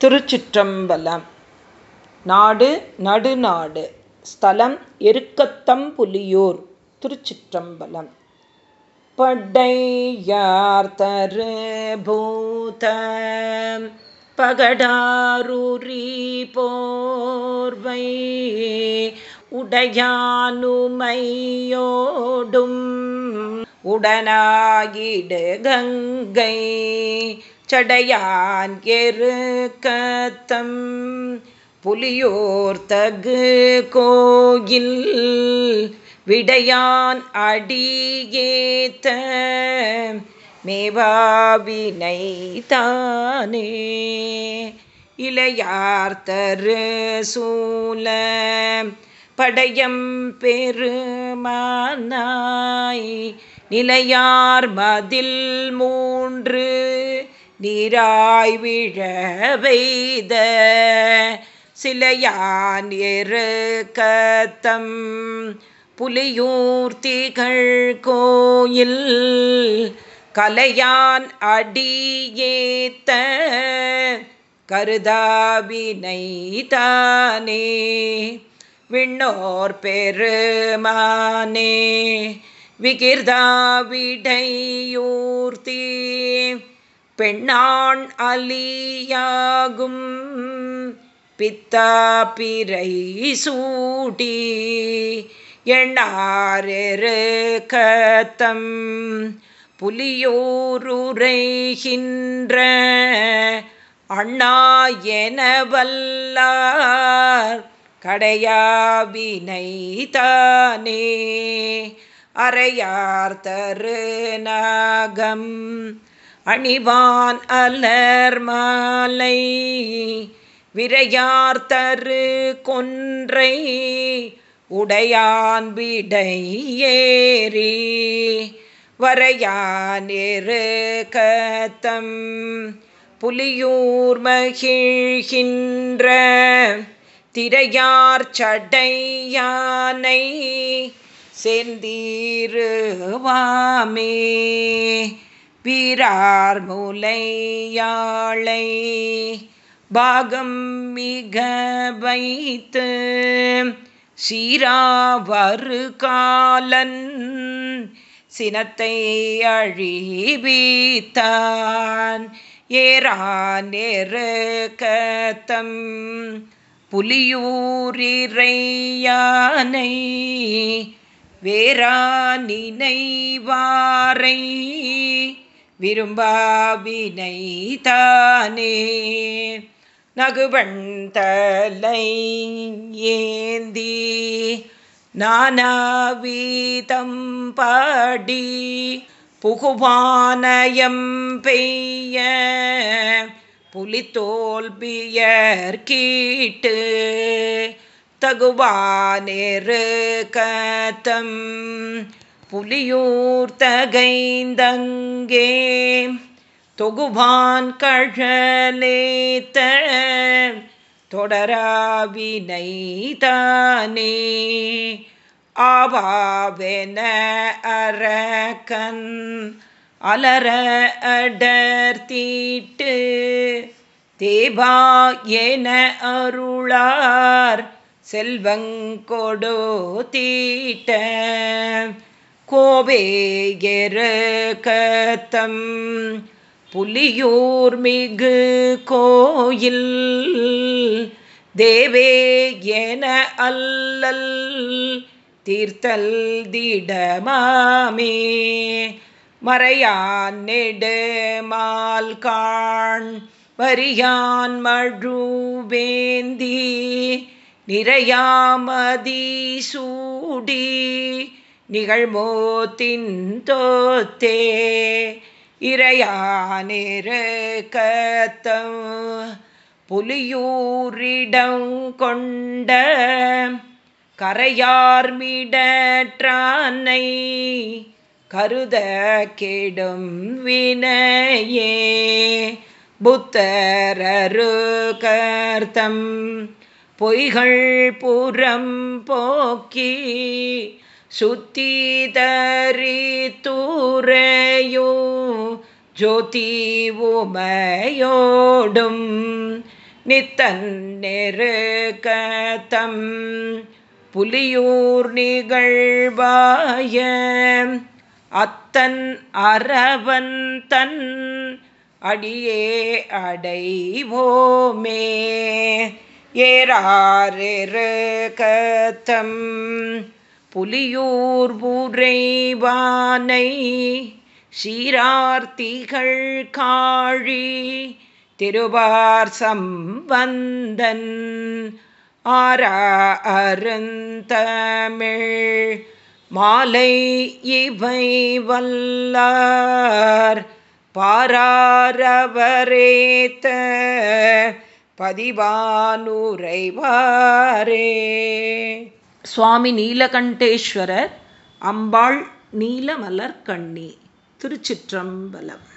திருச்சிற்றம்பலம். நாடு நடுநாடு ஸ்தலம் எருக்கத்தம்புலியூர் திருச்சிற்றம்பலம். படையார் தரு பூத பகடாரூரி போர்வை. உடையானுமையோடும் உடனாகிடு கங்கை. சடையான் கத்தம் புலியோர் தகு கோயில் விடையான் அடியேத்த மேவாவினை தானே இளையார் தரு சூல படையம் பெருமானாய் நிலையார் மதில் மூன்று நீராய் விழ வைத சிலையான் எரு கத்தம். புலியூர்த்திகள் கோயில் கலையான் அடியேத்த கருதாவினை தானே. விண்ணோர் பெருமானே விகிர்தாவிடையூர்த்தி பெண்ணான் அலியாகும். பித்தா பிறை சூடி. எண்ணாரெரு கத்தம். புலியோருரைகின்ற அண்ணா என வல்லார். கடையாவினை தானே அறையார் தரு நாகம். அணிவான் அலர் மாலை விரையார் தரு கொன்றை உடையான் விடையேறி வரையானிரு கத்தம் புலியூர் மகிழ்கின்ற திரையார் சடையானை சேர்ந்தீருவாமே பிறார் முலையாளை பாகம் மிக வைத்து சீராவரு காலன் சினத்தை அழிவித்தான். ஏறான் கத்தம் புலியூரிரையானை வேறா நினைவாரை விரும்பாவினை தானே நகுபண்டலை ஏந்தி நானாவீதம் பாடி புகுவானயம் பெய்ய புலித்தோல் கீட்டு தகுவானேரு கத்தம் புலியூர் தகைந்தங்கே தொகுவான் கழலேத்த தொடராவினை தானே ஆவாவென அரக்கன் அலர அடர்த்தீட்டு தேவா என அருளார் செல்வங்கொடோ தீட்ட. கோவேகெரு கத்தம் புலியூர் மிகு கோயில் தேவே என அல்லல் தீர்த்தல் திடமாமே. மறையான் நெடுமால் காண் வரியான் மழுவேந்தி. நிறையாமதி சூடி நிகழ்மோத்தின் தோத்தே இறையானிரு கத்தம் புலியூரிடம் கொண்ட கரையார்மிடற்றானை கருத கெடும் வினையே. புத்தரரு கர்த்தம் பொய்கள் புறம் போக்கி சுத்திதரி தூரையோ ஜோதி உமையோடும் நித்தன் நெருக்கத்தம் புலியூர் நிகழ்வாய அத்தன் அரவன் தன் அடியே அடைவோமே. ஏறாறு கத்தம் புலியூர் புரைவானை சீரார்த்திகள் காழி திருவார் சம்பந்தன் ஆரா அருந்தமிழ் மாலை இவை வல்லார் பாராரவரேத்த பதிவானுரைவாரே. சுவாமி நீலகண்டேஸ்வரர் அம்பாள் நீலமலர் கண்ணி திருச்சிற்றம்பலம்.